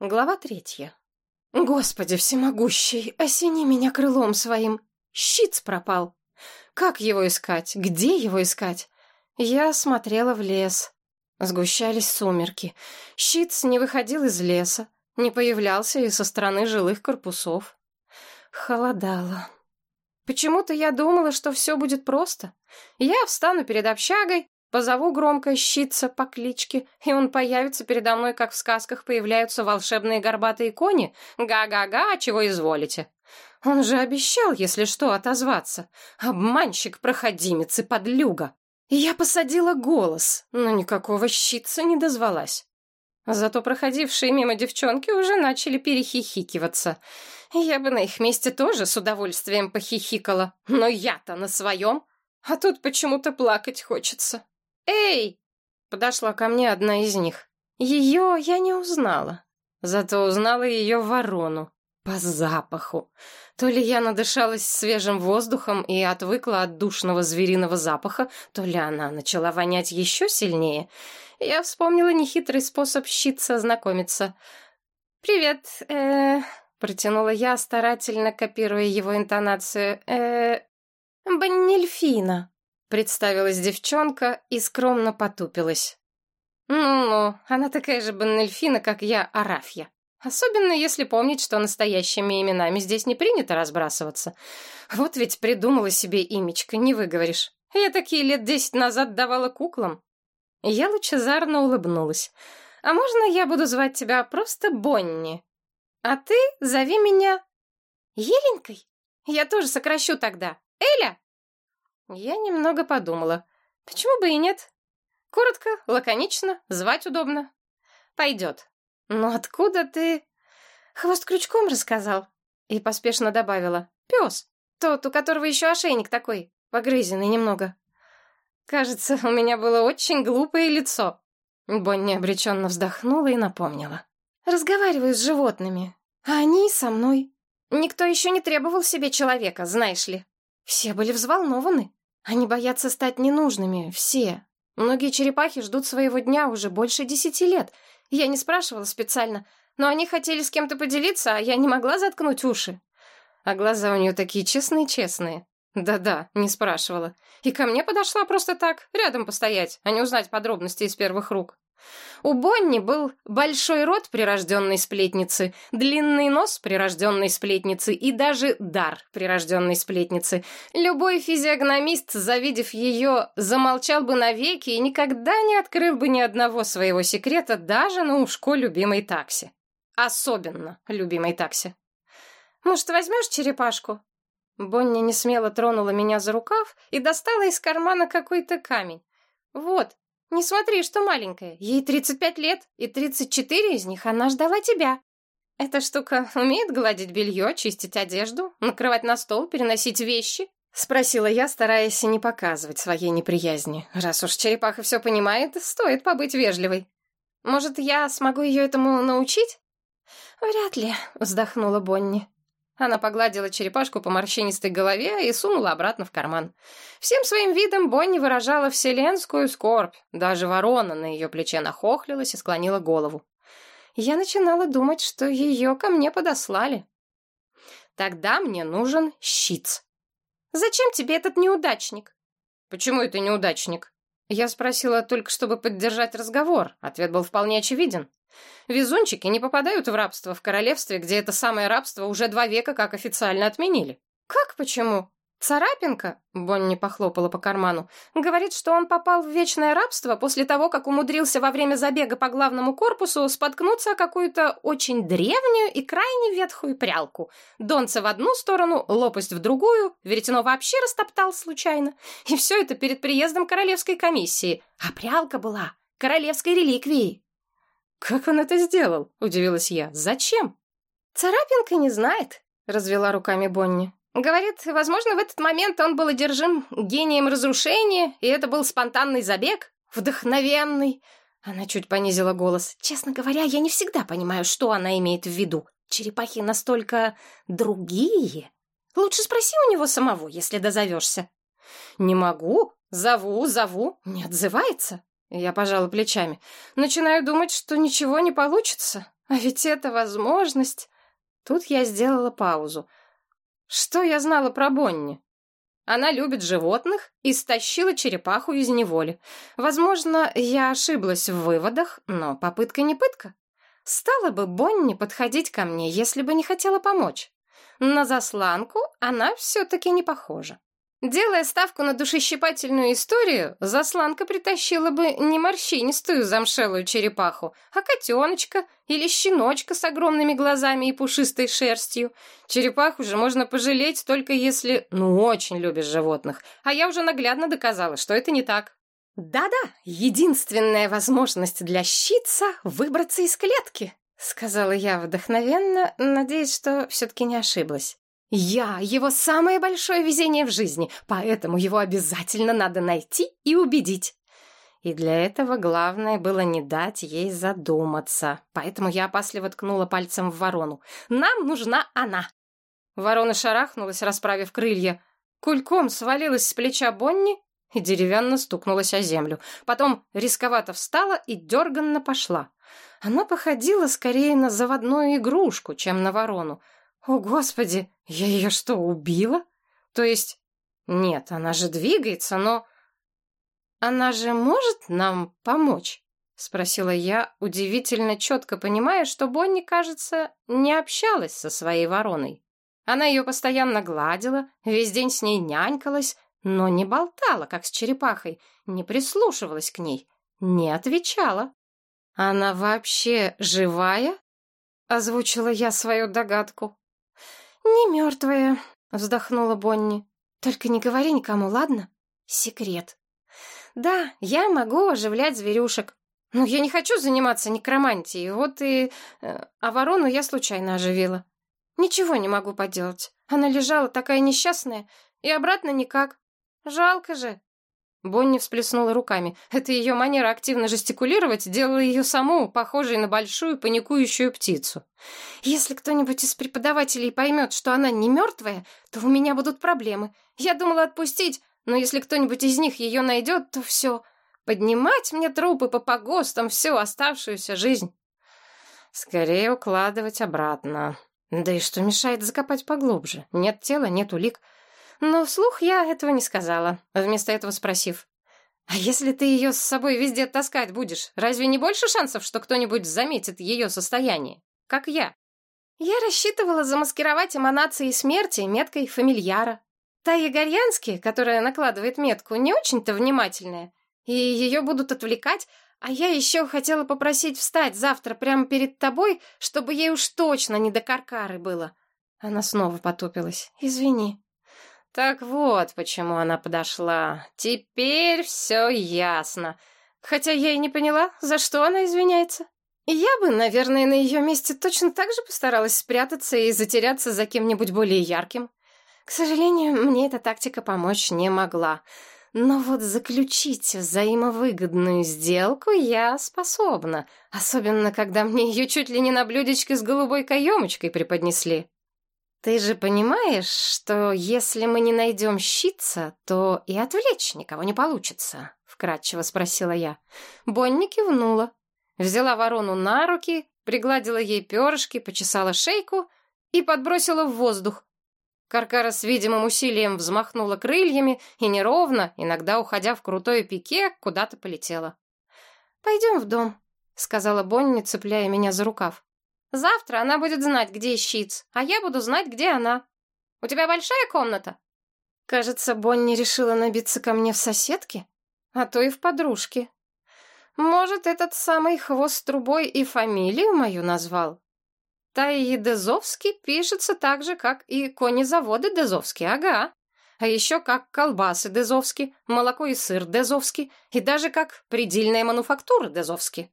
Глава третья. Господи всемогущий, осени меня крылом своим. Щиц пропал. Как его искать? Где его искать? Я смотрела в лес. Сгущались сумерки. Щиц не выходил из леса, не появлялся и со стороны жилых корпусов. Холодало. Почему-то я думала, что все будет просто. Я встану перед общагой, Позову громко щица по кличке, и он появится передо мной, как в сказках появляются волшебные горбатые кони. Га-га-га, чего изволите. Он же обещал, если что, отозваться. Обманщик, проходимец и подлюга. Я посадила голос, но никакого щица не дозвалась. Зато проходившие мимо девчонки уже начали перехихикиваться. Я бы на их месте тоже с удовольствием похихикала, но я-то на своем, а тут почему-то плакать хочется. «Эй!» — подошла ко мне одна из них. Ее я не узнала, зато узнала ее ворону. По запаху. То ли я надышалась свежим воздухом и отвыкла от душного звериного запаха, то ли она начала вонять еще сильнее. Я вспомнила нехитрый способ щица знакомиться. «Привет, э протянула я, старательно копируя его интонацию. э Баннельфина». Представилась девчонка и скромно потупилась. Ну-ну, она такая же баннельфина, как я, Арафья. Особенно если помнить, что настоящими именами здесь не принято разбрасываться. Вот ведь придумала себе имечко, не выговоришь. Я такие лет десять назад давала куклам. Я лучезарно улыбнулась. А можно я буду звать тебя просто Бонни? А ты зови меня Еленькой? Я тоже сокращу тогда. Эля? Я немного подумала. Почему бы и нет? Коротко, лаконично, звать удобно. Пойдет. Но откуда ты... Хвост крючком рассказал. И поспешно добавила. Пес. Тот, у которого еще ошейник такой, погрызенный немного. Кажется, у меня было очень глупое лицо. Бонни обреченно вздохнула и напомнила. Разговариваю с животными, а они со мной. Никто еще не требовал себе человека, знаешь ли. Все были взволнованы. Они боятся стать ненужными, все. Многие черепахи ждут своего дня уже больше десяти лет. Я не спрашивала специально, но они хотели с кем-то поделиться, а я не могла заткнуть уши. А глаза у нее такие честные-честные. Да-да, не спрашивала. И ко мне подошла просто так, рядом постоять, а не узнать подробности из первых рук. У Бонни был большой рот прирожденной сплетницы, длинный нос прирожденной сплетницы и даже дар прирожденной сплетницы. Любой физиогномист, завидев ее, замолчал бы навеки и никогда не открыл бы ни одного своего секрета даже на ушко любимой такси. Особенно любимой такси. «Может, возьмешь черепашку?» Бонни не смело тронула меня за рукав и достала из кармана какой-то камень. «Вот, не смотри, что маленькая. Ей 35 лет, и 34 из них она ждала тебя. Эта штука умеет гладить белье, чистить одежду, накрывать на стол, переносить вещи?» Спросила я, стараясь не показывать своей неприязни. Раз уж черепаха все понимает, стоит побыть вежливой. «Может, я смогу ее этому научить?» «Вряд ли», — вздохнула Бонни. Она погладила черепашку по морщинистой голове и сунула обратно в карман. Всем своим видом Бонни выражала вселенскую скорбь. Даже ворона на ее плече нахохлилась и склонила голову. Я начинала думать, что ее ко мне подослали. Тогда мне нужен щиц. «Зачем тебе этот неудачник?» «Почему это неудачник?» Я спросила только, чтобы поддержать разговор. Ответ был вполне очевиден. Везунчики не попадают в рабство в королевстве, где это самое рабство уже два века как официально отменили. Как почему? Царапинка, Бонни похлопала по карману, говорит, что он попал в вечное рабство после того, как умудрился во время забега по главному корпусу споткнуться о какую-то очень древнюю и крайне ветхую прялку. Донце в одну сторону, лопасть в другую, веретено вообще растоптал случайно. И все это перед приездом королевской комиссии. А прялка была королевской реликвией. «Как он это сделал?» — удивилась я. «Зачем?» «Царапинка не знает», — развела руками Бонни. «Говорит, возможно, в этот момент он был одержим гением разрушения, и это был спонтанный забег, вдохновенный». Она чуть понизила голос. «Честно говоря, я не всегда понимаю, что она имеет в виду. Черепахи настолько другие. Лучше спроси у него самого, если дозовешься». «Не могу. Зову, зову. Не отзывается». Я пожала плечами. Начинаю думать, что ничего не получится. А ведь это возможность... Тут я сделала паузу. Что я знала про Бонни? Она любит животных и стащила черепаху из неволи. Возможно, я ошиблась в выводах, но попытка не пытка. Стала бы Бонни подходить ко мне, если бы не хотела помочь. На засланку она все-таки не похожа. Делая ставку на душещипательную историю, засланка притащила бы не морщинистую замшелую черепаху, а котеночка или щеночка с огромными глазами и пушистой шерстью. Черепаху же можно пожалеть только если, ну, очень любишь животных. А я уже наглядно доказала, что это не так. «Да-да, единственная возможность для щица — выбраться из клетки», — сказала я вдохновенно, надеясь, что все-таки не ошиблась. Я — его самое большое везение в жизни, поэтому его обязательно надо найти и убедить. И для этого главное было не дать ей задуматься. Поэтому я опасливо ткнула пальцем в ворону. «Нам нужна она!» Ворона шарахнулась, расправив крылья. Кульком свалилась с плеча Бонни и деревянно стукнулась о землю. Потом рисковато встала и дерганно пошла. Она походила скорее на заводную игрушку, чем на ворону. «О, Господи! Я ее что, убила? То есть... Нет, она же двигается, но... Она же может нам помочь?» Спросила я, удивительно четко понимая, что Бонни, кажется, не общалась со своей вороной. Она ее постоянно гладила, весь день с ней нянькалась, но не болтала, как с черепахой, не прислушивалась к ней, не отвечала. «Она вообще живая?» — озвучила я свою догадку. «Не мертвая», — вздохнула Бонни. «Только не говори никому, ладно? Секрет». «Да, я могу оживлять зверюшек. Но я не хочу заниматься некромантией, вот и... Э, а ворону я случайно оживила. Ничего не могу поделать. Она лежала такая несчастная, и обратно никак. Жалко же». Бонни всплеснула руками. Это ее манера активно жестикулировать делала ее саму похожей на большую паникующую птицу. «Если кто-нибудь из преподавателей поймет, что она не мертвая, то у меня будут проблемы. Я думала отпустить, но если кто-нибудь из них ее найдет, то все. Поднимать мне трупы по погостам всю оставшуюся жизнь». «Скорее укладывать обратно. Да и что мешает закопать поглубже? Нет тела, нет улик». Но вслух я этого не сказала, вместо этого спросив. «А если ты ее с собой везде таскать будешь, разве не больше шансов, что кто-нибудь заметит ее состояние? Как я?» Я рассчитывала замаскировать эманации смерти меткой фамильяра. Та Егорьянски, которая накладывает метку, не очень-то внимательная, и ее будут отвлекать, а я еще хотела попросить встать завтра прямо перед тобой, чтобы ей уж точно не до каркары было. Она снова потупилась. «Извини». Так вот, почему она подошла. Теперь все ясно. Хотя я и не поняла, за что она извиняется. Я бы, наверное, на ее месте точно так же постаралась спрятаться и затеряться за кем-нибудь более ярким. К сожалению, мне эта тактика помочь не могла. Но вот заключить взаимовыгодную сделку я способна, особенно когда мне ее чуть ли не на блюдечке с голубой каемочкой преподнесли. «Ты же понимаешь, что если мы не найдем щитца, то и отвлечь никого не получится?» — вкратчиво спросила я. Бонни кивнула. Взяла ворону на руки, пригладила ей перышки, почесала шейку и подбросила в воздух. Каркара с видимым усилием взмахнула крыльями и неровно, иногда уходя в крутое пике, куда-то полетела. «Пойдем в дом», — сказала Бонни, цепляя меня за рукав. Завтра она будет знать, где щиц, а я буду знать, где она. У тебя большая комната?» Кажется, Бонни решила набиться ко мне в соседке, а то и в подружке. Может, этот самый хвост трубой и фамилию мою назвал? Таи Дезовский пишется так же, как и конезаводы Дезовский, ага. А еще как колбасы Дезовский, молоко и сыр Дезовский, и даже как предельная мануфактура Дезовский.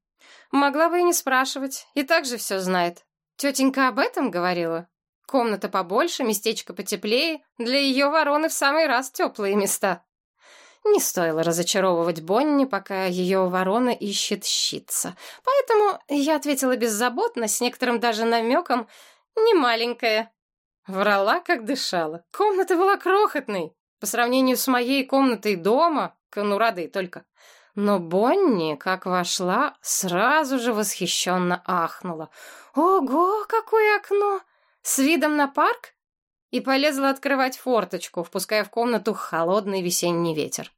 Могла бы и не спрашивать, и так же все знает. Тетенька об этом говорила. Комната побольше, местечко потеплее, для ее вороны в самый раз теплые места. Не стоило разочаровывать Бонни, пока ее ворона ищет щитца. Поэтому я ответила беззаботно, с некоторым даже намеком, не маленькая. Врала, как дышала. Комната была крохотной. По сравнению с моей комнатой дома, конурадой только. Но Бонни, как вошла, сразу же восхищенно ахнула. «Ого, какое окно! С видом на парк?» И полезла открывать форточку, впуская в комнату холодный весенний ветер.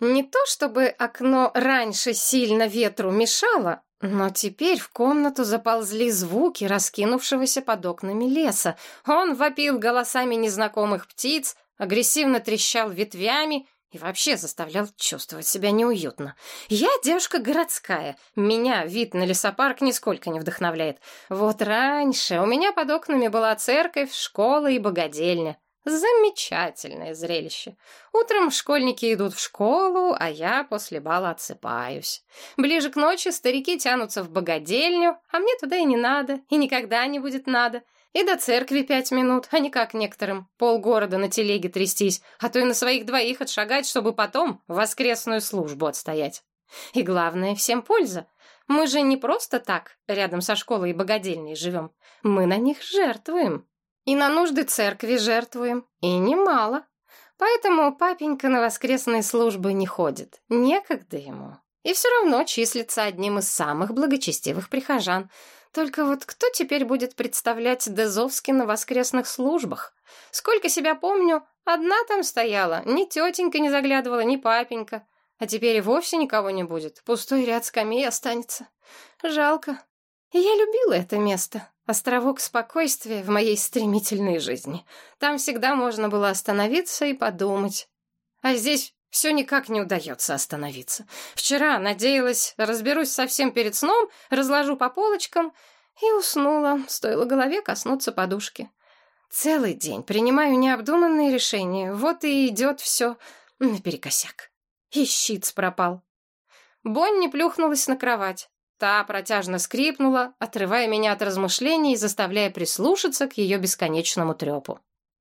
Не то чтобы окно раньше сильно ветру мешало, но теперь в комнату заползли звуки раскинувшегося под окнами леса. Он вопил голосами незнакомых птиц, агрессивно трещал ветвями и вообще заставлял чувствовать себя неуютно. Я девушка городская, меня вид на лесопарк нисколько не вдохновляет. Вот раньше у меня под окнами была церковь, школа и богадельня. Замечательное зрелище. Утром школьники идут в школу, а я после бала отсыпаюсь. Ближе к ночи старики тянутся в богадельню, а мне туда и не надо, и никогда не будет надо. И до церкви пять минут, а не как некоторым полгорода на телеге трястись, а то и на своих двоих отшагать, чтобы потом воскресную службу отстоять. И главное, всем польза. Мы же не просто так рядом со школой и богадельней живем. Мы на них жертвуем. И на нужды церкви жертвуем, и немало. Поэтому папенька на воскресные службы не ходит. Некогда ему. И все равно числится одним из самых благочестивых прихожан. Только вот кто теперь будет представлять Дезовски на воскресных службах? Сколько себя помню, одна там стояла. Ни тетенька не заглядывала, ни папенька. А теперь и вовсе никого не будет. Пустой ряд скамей останется. Жалко. Я любила это место. Островок спокойствия в моей стремительной жизни. Там всегда можно было остановиться и подумать. А здесь все никак не удается остановиться. Вчера надеялась, разберусь совсем перед сном, разложу по полочкам и уснула, стоило голове коснуться подушки. Целый день принимаю необдуманные решения, вот и идет все наперекосяк. И щит пропал. Бонни плюхнулась на кровать. Та протяжно скрипнула, отрывая меня от размышлений и заставляя прислушаться к ее бесконечному трепу.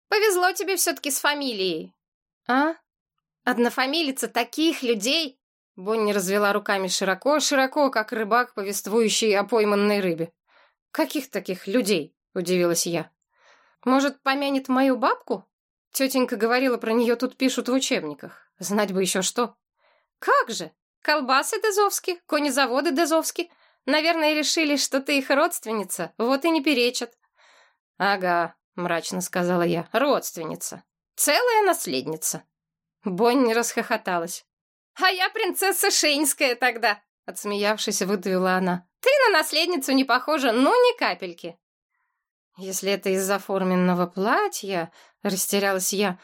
«Повезло тебе все-таки с фамилией!» «А? Однофамилица таких людей!» Бонни развела руками широко-широко, как рыбак, повествующий о пойманной рыбе. «Каких таких людей?» — удивилась я. «Может, помянет мою бабку?» Тетенька говорила, про нее тут пишут в учебниках. Знать бы еще что. «Как же! Колбасы Дезовски, конезаводы Дезовски. Наверное, решили, что ты их родственница, вот и не перечат. Ага, мрачно сказала я, родственница. Целая наследница. Бонни расхохоталась. А я принцесса Шейнская тогда, отсмеявшись, выдавила она. Ты на наследницу не похожа, ну ни капельки. Если это из-за форменного платья, растерялась я,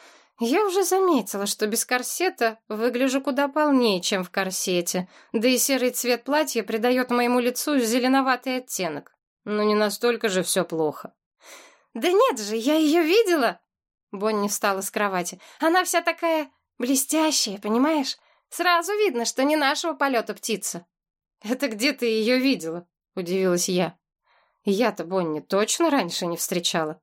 я уже заметила, что без корсета выгляжу куда полнее, чем в корсете, да и серый цвет платья придает моему лицу зеленоватый оттенок. Но не настолько же все плохо. «Да нет же, я ее видела!» Бонни встала с кровати. «Она вся такая блестящая, понимаешь? Сразу видно, что не нашего полета птица». «Это где ты ее видела?» — удивилась я. «Я-то Бонни точно раньше не встречала».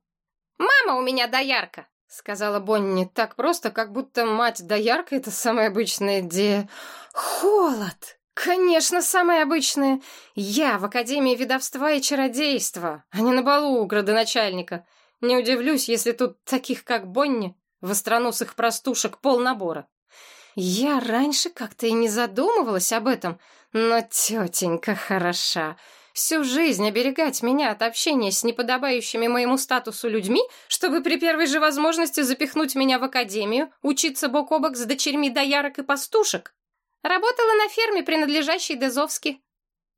«Мама у меня доярка!» Сказала Бонни так просто, как будто мать доярка — это самое обычное де... Холод! Конечно, самое обычное. Я в Академии ведовства и чародейства, а не на балу у градоначальника. Не удивлюсь, если тут таких, как Бонни, востроносых простушек полнабора. Я раньше как-то и не задумывалась об этом, но тетенька хороша. Всю жизнь оберегать меня от общения с неподобающими моему статусу людьми, чтобы при первой же возможности запихнуть меня в академию, учиться бок о бок с дочерьми доярок и пастушек. Работала на ферме, принадлежащей Дезовски.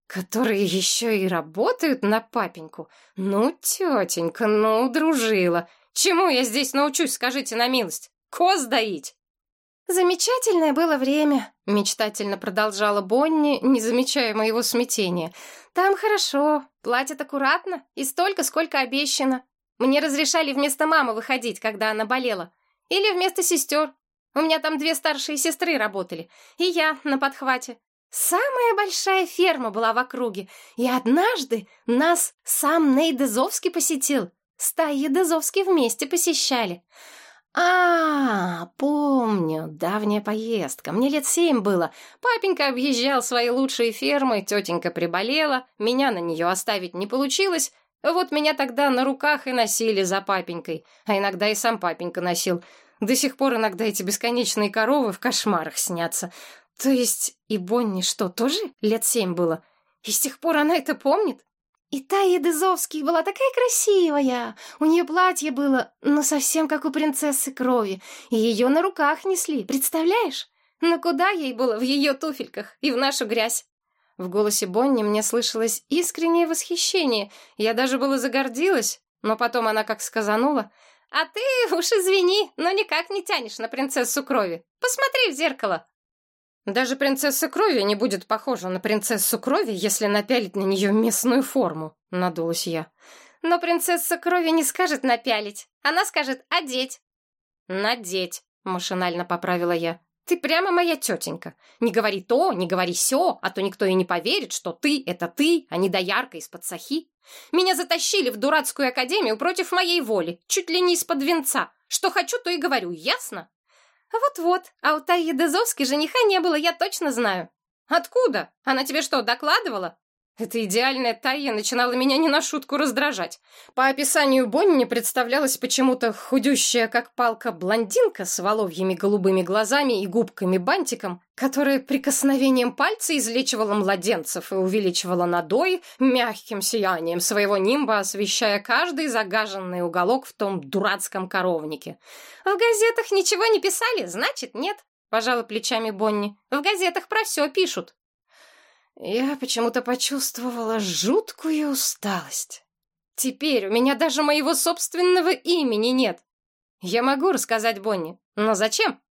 Которые еще и работают на папеньку. Ну, тетенька, ну, дружила. Чему я здесь научусь, скажите на милость? Коз доить? «Замечательное было время», — мечтательно продолжала Бонни, не замечая моего смятения. «Там хорошо, платят аккуратно и столько, сколько обещано. Мне разрешали вместо мамы выходить, когда она болела. Или вместо сестер. У меня там две старшие сестры работали, и я на подхвате. Самая большая ферма была в округе, и однажды нас сам Ней Дезовский посетил. Стаи Дезовский вместе посещали. А, помню, давняя поездка. Мне лет семь было. Папенька объезжал свои лучшие фермы, тетенька приболела, меня на нее оставить не получилось. Вот меня тогда на руках и носили за папенькой, а иногда и сам папенька носил. До сих пор иногда эти бесконечные коровы в кошмарах снятся. То есть и Бонни что, тоже лет семь было? И с тех пор она это помнит? И Тая Дезовский была такая красивая. У нее платье было, ну, совсем как у принцессы крови. И ее на руках несли, представляешь? Но куда ей было в ее туфельках и в нашу грязь? В голосе Бонни мне слышалось искреннее восхищение. Я даже было загордилась, но потом она как сказанула. «А ты уж извини, но никак не тянешь на принцессу крови. Посмотри в зеркало, даже принцесса крови не будет похожа на принцессу крови, если напялить на нее местную форму, надулась я. Но принцесса крови не скажет напялить, она скажет одеть. Надеть, машинально поправила я. Ты прямо моя тетенька. Не говори то, не говори сё, а то никто и не поверит, что ты — это ты, а не доярка из-под сахи. Меня затащили в дурацкую академию против моей воли, чуть ли не из-под венца. Что хочу, то и говорю, ясно? «Вот-вот, а у Таи Дезовски жениха не было, я точно знаю». «Откуда? Она тебе что, докладывала?» Эта идеальная Тайя начинала меня не на шутку раздражать. По описанию Бонни представлялась почему-то худющая, как палка, блондинка с воловьими голубыми глазами и губками-бантиком, которая прикосновением пальца излечивала младенцев и увеличивала надой мягким сиянием своего нимба, освещая каждый загаженный уголок в том дурацком коровнике. «В газетах ничего не писали, значит, нет», — пожала плечами Бонни. «В газетах про все пишут». Я почему-то почувствовала жуткую усталость. Теперь у меня даже моего собственного имени нет. Я могу рассказать Бонни, но зачем?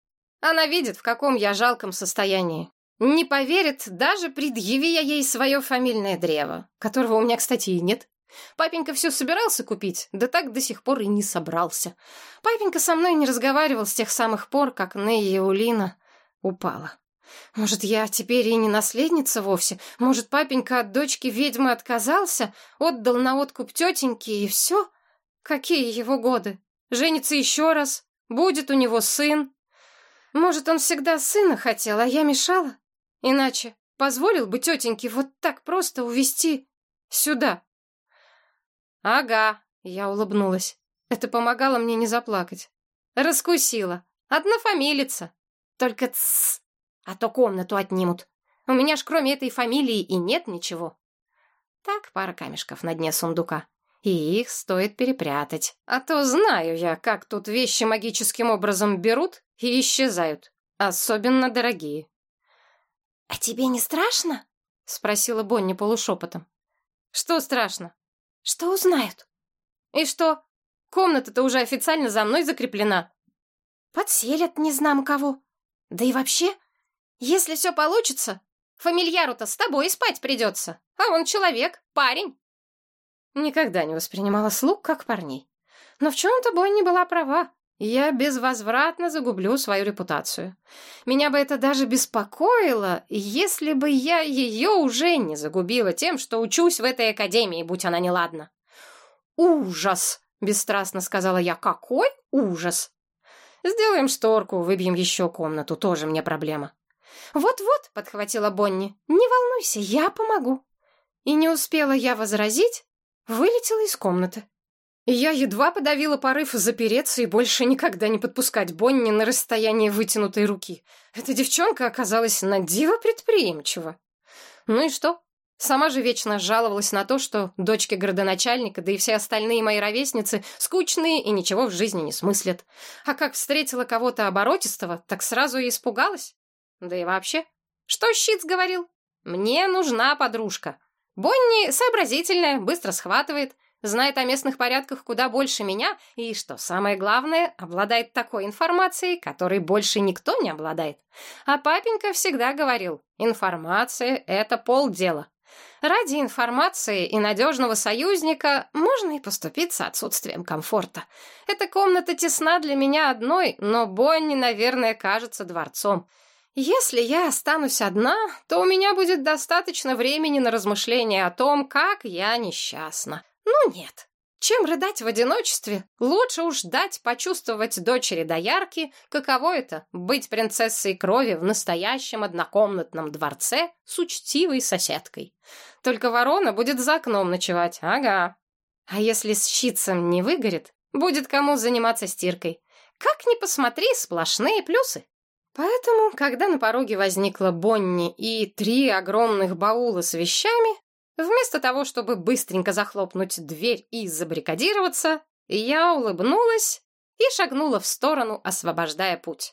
Она видит, в каком я жалком состоянии. Не поверит, даже предъяви я ей свое фамильное древо, которого у меня, кстати, и нет. Папенька все собирался купить, да так до сих пор и не собрался. Папенька со мной не разговаривал с тех самых пор, как Нея Улина упала. Может, я теперь и не наследница вовсе? Может, папенька от дочки ведьмы отказался, отдал на откуп тетеньке, и все? Какие его годы? Женится еще раз? Будет у него сын? Может, он всегда сына хотел, а я мешала? Иначе позволил бы тетеньке вот так просто увести сюда? Ага, я улыбнулась. Это помогало мне не заплакать. Раскусила. Однофамилица. Только тссс а то комнату отнимут. У меня ж кроме этой фамилии и нет ничего. Так, пара камешков на дне сундука. И их стоит перепрятать. А то знаю я, как тут вещи магическим образом берут и исчезают. Особенно дорогие. «А тебе не страшно?» — спросила Бонни полушепотом. «Что страшно?» «Что узнают?» «И что? Комната-то уже официально за мной закреплена». «Подселят не знам кого. Да и вообще, если все получится, фамильяру-то с тобой спать придется, а он человек, парень. Никогда не воспринимала слуг как парней. Но в чем-то Бонни была права. Я безвозвратно загублю свою репутацию. Меня бы это даже беспокоило, если бы я ее уже не загубила тем, что учусь в этой академии, будь она неладна. «Ужас!» — бесстрастно сказала я. «Какой ужас!» «Сделаем шторку, выбьем еще комнату, тоже мне проблема». «Вот-вот», — подхватила Бонни, — «не волнуйся, я помогу». И не успела я возразить, вылетела из комнаты. Я едва подавила порыв запереться и больше никогда не подпускать Бонни на расстояние вытянутой руки. Эта девчонка оказалась на диво предприимчива. Ну и что? Сама же вечно жаловалась на то, что дочки городоначальника, да и все остальные мои ровесницы, скучные и ничего в жизни не смыслят. А как встретила кого-то оборотистого, так сразу и испугалась. Да и вообще, что Щиц говорил? Мне нужна подружка. Бонни сообразительная, быстро схватывает, знает о местных порядках куда больше меня и, что самое главное, обладает такой информацией, которой больше никто не обладает. А папенька всегда говорил, информация — это полдела. Ради информации и надежного союзника можно и поступиться отсутствием комфорта. Эта комната тесна для меня одной, но Бонни, наверное, кажется дворцом. Если я останусь одна, то у меня будет достаточно времени на размышления о том, как я несчастна. Ну нет. Чем рыдать в одиночестве, лучше уж дать почувствовать дочери доярки, каково это — быть принцессой крови в настоящем однокомнатном дворце с учтивой соседкой. Только ворона будет за окном ночевать, ага. А если с щитцем не выгорит, будет кому заниматься стиркой. Как ни посмотри, сплошные плюсы. Поэтому, когда на пороге возникла Бонни и три огромных баула с вещами, вместо того, чтобы быстренько захлопнуть дверь и забаррикадироваться, я улыбнулась и шагнула в сторону, освобождая путь.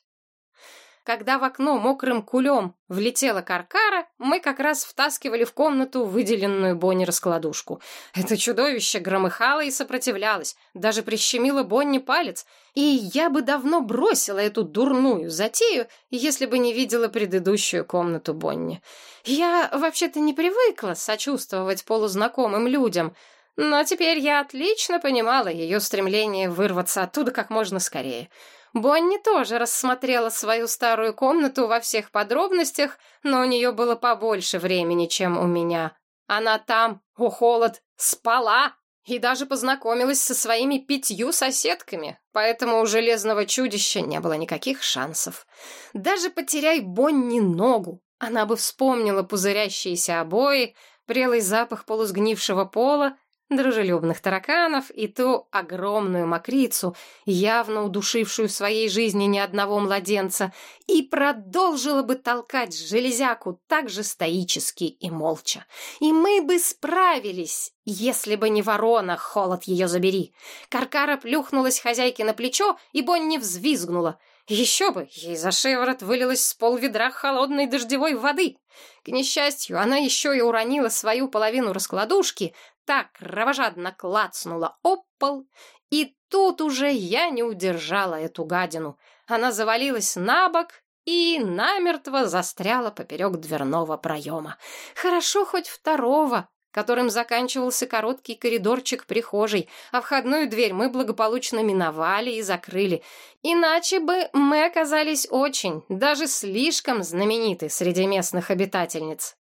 Когда в окно мокрым кулем влетела каркара, мы как раз втаскивали в комнату выделенную Бонни раскладушку. Это чудовище громыхало и сопротивлялось, даже прищемило Бонни палец, и я бы давно бросила эту дурную затею, если бы не видела предыдущую комнату Бонни. Я вообще-то не привыкла сочувствовать полузнакомым людям, но теперь я отлично понимала ее стремление вырваться оттуда как можно скорее — Бонни тоже рассмотрела свою старую комнату во всех подробностях, но у нее было побольше времени, чем у меня. Она там, о холод, спала и даже познакомилась со своими пятью соседками, поэтому у железного чудища не было никаких шансов. Даже потеряй Бонни ногу, она бы вспомнила пузырящиеся обои, прелый запах полусгнившего пола дружелюбных тараканов и ту огромную мокрицу, явно удушившую в своей жизни ни одного младенца, и продолжила бы толкать железяку так же стоически и молча. И мы бы справились, если бы не ворона, холод ее забери. Каркара плюхнулась хозяйке на плечо, и Бонни взвизгнула. Еще бы, ей за шиворот вылилось с полведра холодной дождевой воды. К несчастью, она еще и уронила свою половину раскладушки, так кровожадно клацнула об пол, и тут уже я не удержала эту гадину. Она завалилась на бок и намертво застряла поперек дверного проема. Хорошо хоть второго, которым заканчивался короткий коридорчик прихожей, а входную дверь мы благополучно миновали и закрыли. Иначе бы мы оказались очень, даже слишком знамениты среди местных обитательниц.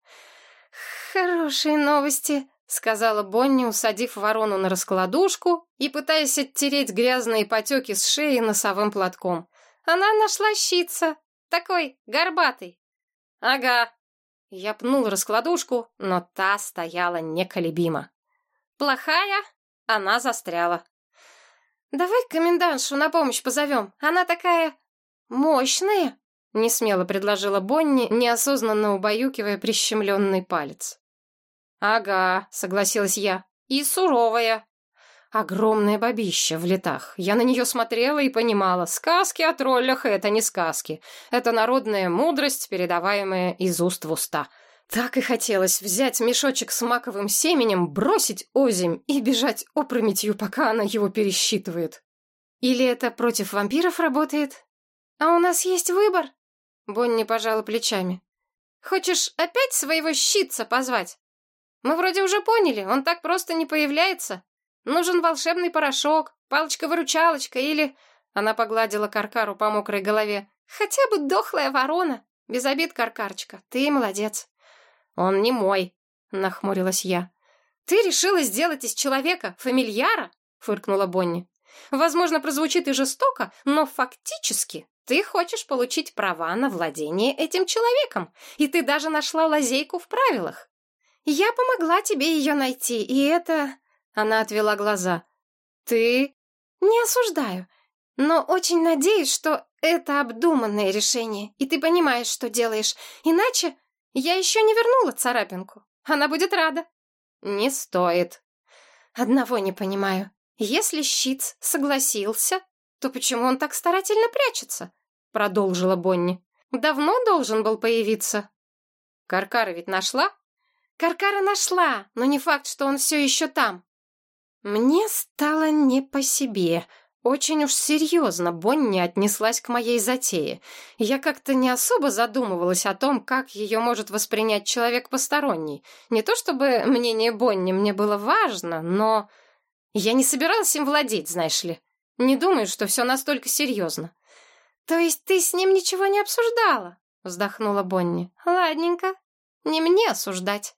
«Хорошие новости», — сказала Бонни, усадив ворону на раскладушку и пытаясь оттереть грязные потеки с шеи носовым платком. «Она нашла щица, такой горбатый». «Ага». Я пнул раскладушку, но та стояла неколебимо. «Плохая?» Она застряла. «Давай комендантшу на помощь позовем. Она такая... мощная!» — несмело предложила Бонни, неосознанно убаюкивая прищемленный палец. «Ага», — согласилась я, — «и суровая». Огромное бабище в летах. Я на нее смотрела и понимала, сказки о троллях — это не сказки. Это народная мудрость, передаваемая из уст в уста. Так и хотелось взять мешочек с маковым семенем, бросить озимь и бежать опрометью, пока она его пересчитывает. Или это против вампиров работает? А у нас есть выбор? Бонни пожала плечами. Хочешь опять своего щитца позвать? Мы вроде уже поняли, он так просто не появляется. Нужен волшебный порошок, палочка-выручалочка или...» Она погладила Каркару по мокрой голове. «Хотя бы дохлая ворона. Без обид, Каркарочка, ты молодец». «Он не мой», — нахмурилась я. «Ты решила сделать из человека фамильяра?» — фыркнула Бонни. «Возможно, прозвучит и жестоко, но фактически ты хочешь получить права на владение этим человеком, и ты даже нашла лазейку в правилах. «Я помогла тебе ее найти, и это...» Она отвела глаза. «Ты...» «Не осуждаю, но очень надеюсь, что это обдуманное решение, и ты понимаешь, что делаешь. Иначе я еще не вернула царапинку. Она будет рада». «Не стоит». «Одного не понимаю. Если Щиц согласился, то почему он так старательно прячется?» Продолжила Бонни. «Давно должен был появиться». «Каркара ведь нашла?» Каркара нашла, но не факт, что он все еще там. Мне стало не по себе. Очень уж серьезно Бонни отнеслась к моей затее. Я как-то не особо задумывалась о том, как ее может воспринять человек посторонний. Не то чтобы мнение Бонни мне было важно, но... Я не собиралась им владеть, знаешь ли. Не думаю, что все настолько серьезно. «То есть ты с ним ничего не обсуждала?» — вздохнула Бонни. «Ладненько. Не мне осуждать».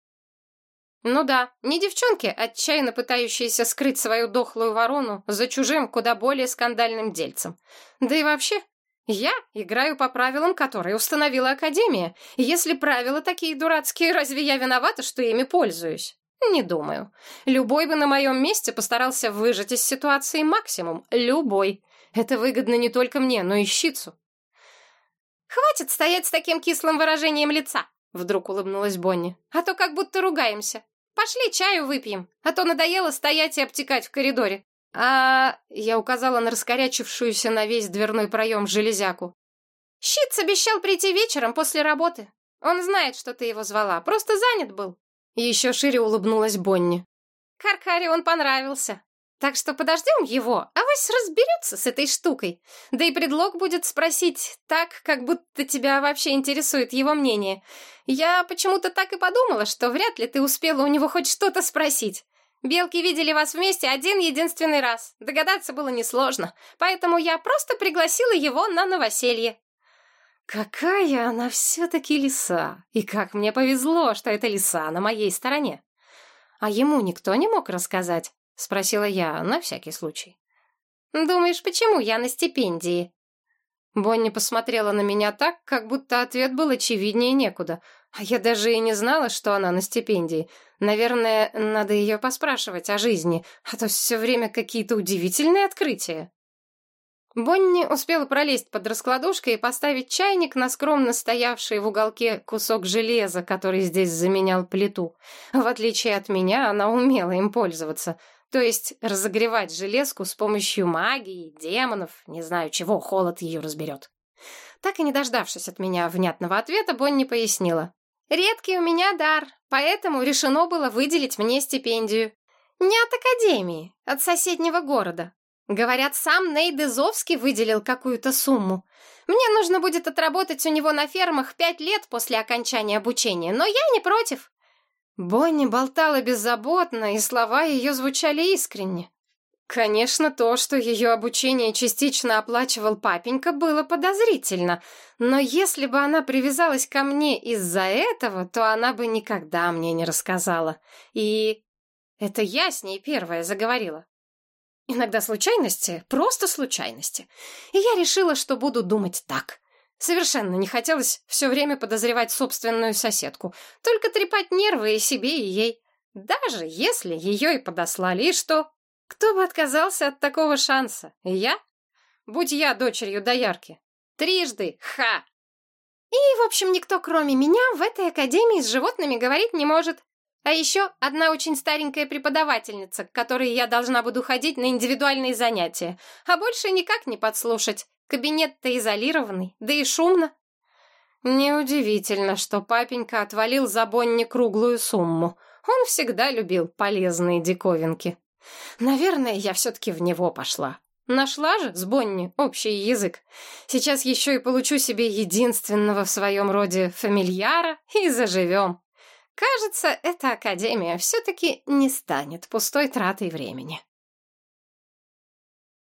Ну да, не девчонки, отчаянно пытающиеся скрыть свою дохлую ворону за чужим, куда более скандальным дельцем. Да и вообще, я играю по правилам, которые установила Академия. Если правила такие дурацкие, разве я виновата, что ими пользуюсь? Не думаю. Любой бы на моем месте постарался выжать из ситуации максимум. Любой. Это выгодно не только мне, но и щицу. Хватит стоять с таким кислым выражением лица, вдруг улыбнулась Бонни. А то как будто ругаемся. Пошли чаю выпьем, а то надоело стоять и обтекать в коридоре. А я указала на раскорячившуюся на весь дверной проем железяку. Щиц обещал прийти вечером после работы. Он знает, что ты его звала, просто занят был. Еще шире улыбнулась Бонни. Каркаре он понравился. Так что подождем его, а вось разберется с этой штукой. Да и предлог будет спросить так, как будто тебя вообще интересует его мнение. Я почему-то так и подумала, что вряд ли ты успела у него хоть что-то спросить. Белки видели вас вместе один единственный раз. Догадаться было несложно, поэтому я просто пригласила его на новоселье. Какая она все-таки лиса! И как мне повезло, что эта лиса на моей стороне. А ему никто не мог рассказать? — спросила я, на всякий случай. «Думаешь, почему я на стипендии?» Бонни посмотрела на меня так, как будто ответ был очевиднее некуда. А я даже и не знала, что она на стипендии. Наверное, надо ее поспрашивать о жизни, а то все время какие-то удивительные открытия. Бонни успела пролезть под раскладушкой и поставить чайник на скромно стоявший в уголке кусок железа, который здесь заменял плиту. В отличие от меня, она умела им пользоваться — то есть разогревать железку с помощью магии, демонов, не знаю чего, холод ее разберет. Так и не дождавшись от меня внятного ответа, Бонни пояснила. «Редкий у меня дар, поэтому решено было выделить мне стипендию. Не от академии, от соседнего города. Говорят, сам Нейд Изовский выделил какую-то сумму. Мне нужно будет отработать у него на фермах пять лет после окончания обучения, но я не против. Бонни болтала беззаботно, и слова ее звучали искренне. Конечно, то, что ее обучение частично оплачивал папенька, было подозрительно, но если бы она привязалась ко мне из-за этого, то она бы никогда мне не рассказала. И это я с ней первая заговорила. Иногда случайности, просто случайности. И я решила, что буду думать так. Совершенно не хотелось все время подозревать собственную соседку, только трепать нервы и себе, и ей. Даже если ее и подослали, и что? Кто бы отказался от такого шанса? Я? Будь я дочерью доярки. Трижды, ха! И, в общем, никто, кроме меня, в этой академии с животными говорить не может. А еще одна очень старенькая преподавательница, к которой я должна буду ходить на индивидуальные занятия, а больше никак не подслушать. Кабинет-то изолированный, да и шумно. Неудивительно, что папенька отвалил за Бонни круглую сумму. Он всегда любил полезные диковинки. Наверное, я все-таки в него пошла. Нашла же с Бонни общий язык. Сейчас еще и получу себе единственного в своем роде фамильяра и заживем. Кажется, эта академия все-таки не станет пустой тратой времени.